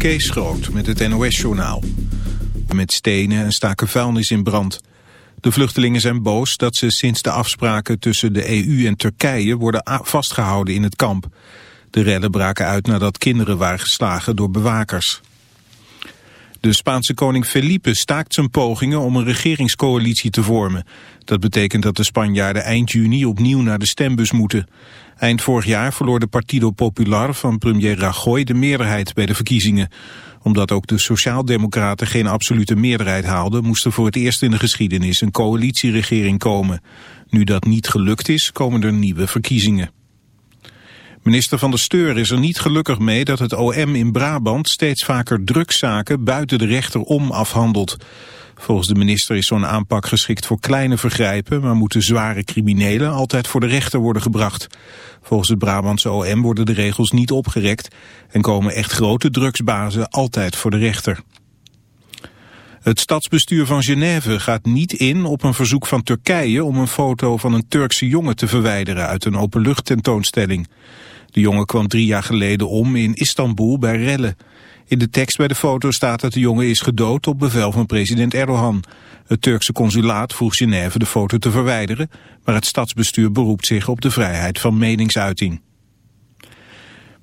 Kees Groot met het NOS-journaal. Met stenen en staken vuilnis in brand. De vluchtelingen zijn boos dat ze sinds de afspraken tussen de EU en Turkije worden vastgehouden in het kamp. De rellen braken uit nadat kinderen waren geslagen door bewakers. De Spaanse koning Felipe staakt zijn pogingen om een regeringscoalitie te vormen. Dat betekent dat de Spanjaarden eind juni opnieuw naar de stembus moeten. Eind vorig jaar verloor de Partido Popular van premier Rajoy de meerderheid bij de verkiezingen. Omdat ook de Sociaaldemocraten geen absolute meerderheid haalden, moest er voor het eerst in de geschiedenis een coalitieregering komen. Nu dat niet gelukt is, komen er nieuwe verkiezingen. Minister van de Steur is er niet gelukkig mee dat het OM in Brabant steeds vaker drugszaken buiten de rechter om afhandelt. Volgens de minister is zo'n aanpak geschikt voor kleine vergrijpen, maar moeten zware criminelen altijd voor de rechter worden gebracht. Volgens het Brabantse OM worden de regels niet opgerekt en komen echt grote drugsbazen altijd voor de rechter. Het stadsbestuur van Genève gaat niet in op een verzoek van Turkije om een foto van een Turkse jongen te verwijderen uit een openluchttentoonstelling. De jongen kwam drie jaar geleden om in Istanbul bij rellen. In de tekst bij de foto staat dat de jongen is gedood op bevel van president Erdogan. Het Turkse consulaat vroeg Genève de foto te verwijderen, maar het stadsbestuur beroept zich op de vrijheid van meningsuiting.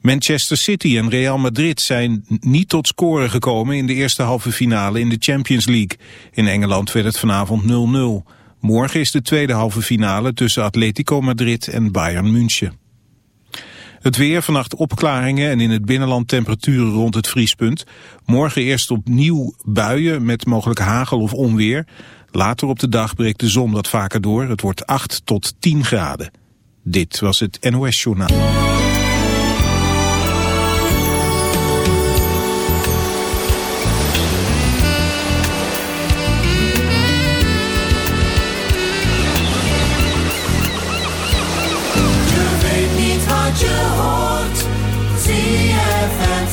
Manchester City en Real Madrid zijn niet tot scoren gekomen in de eerste halve finale in de Champions League. In Engeland werd het vanavond 0-0. Morgen is de tweede halve finale tussen Atletico Madrid en Bayern München. Het weer, vannacht opklaringen en in het binnenland temperaturen rond het vriespunt. Morgen eerst opnieuw buien met mogelijk hagel of onweer. Later op de dag breekt de zon wat vaker door. Het wordt 8 tot 10 graden. Dit was het NOS Journaal.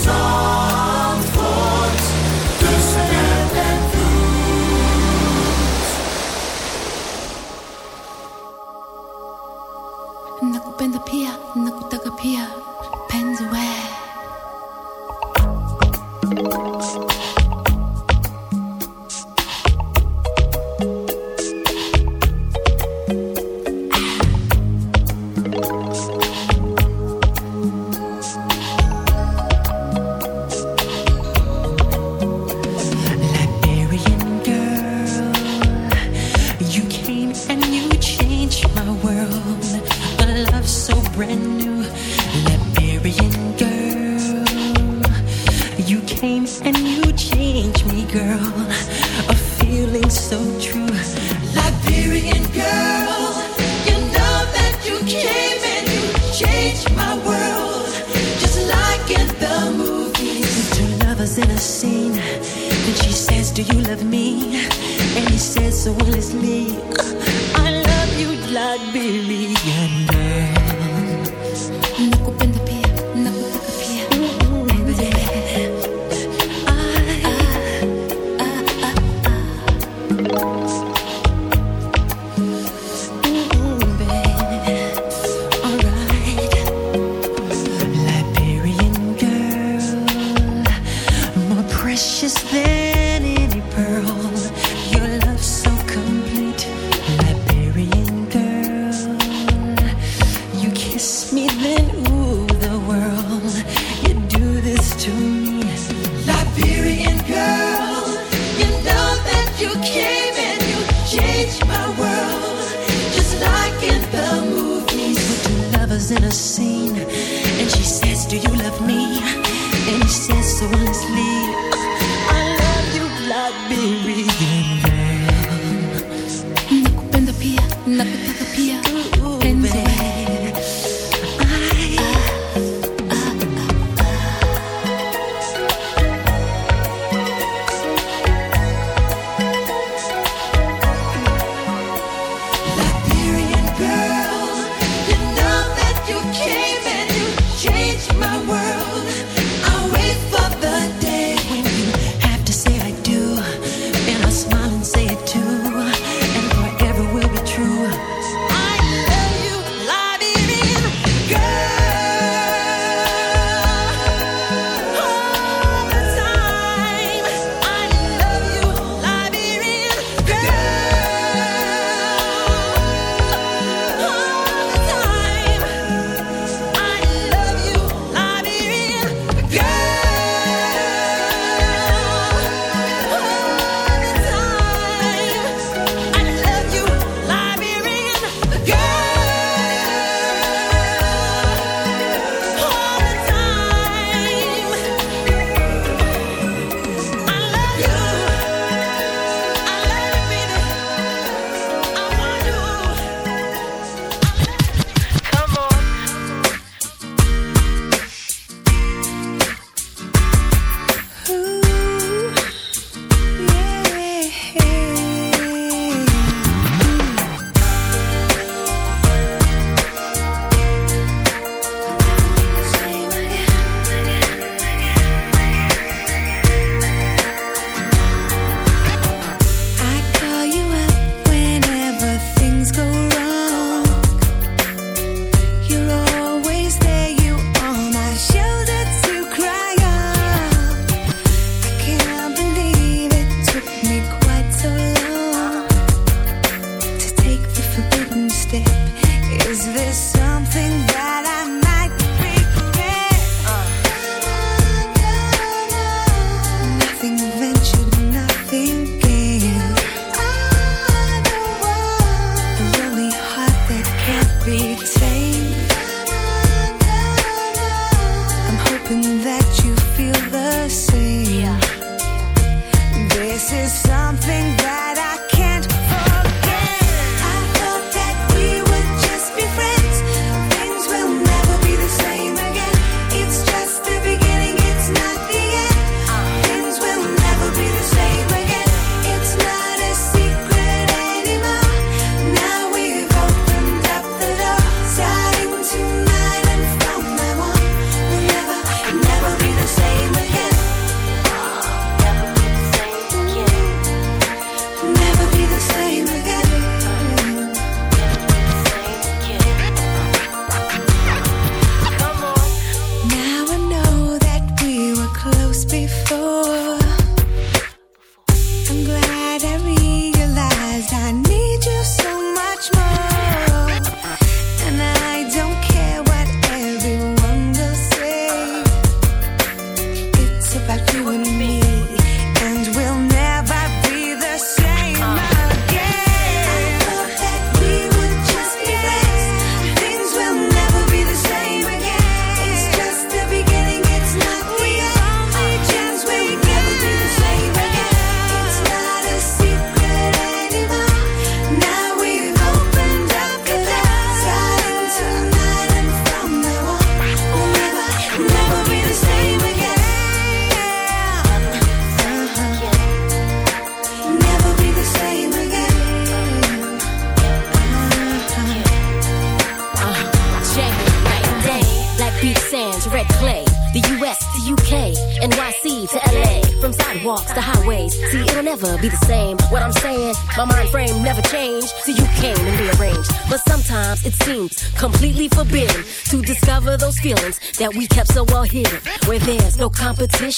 My world. I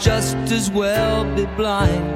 Just as well be blind.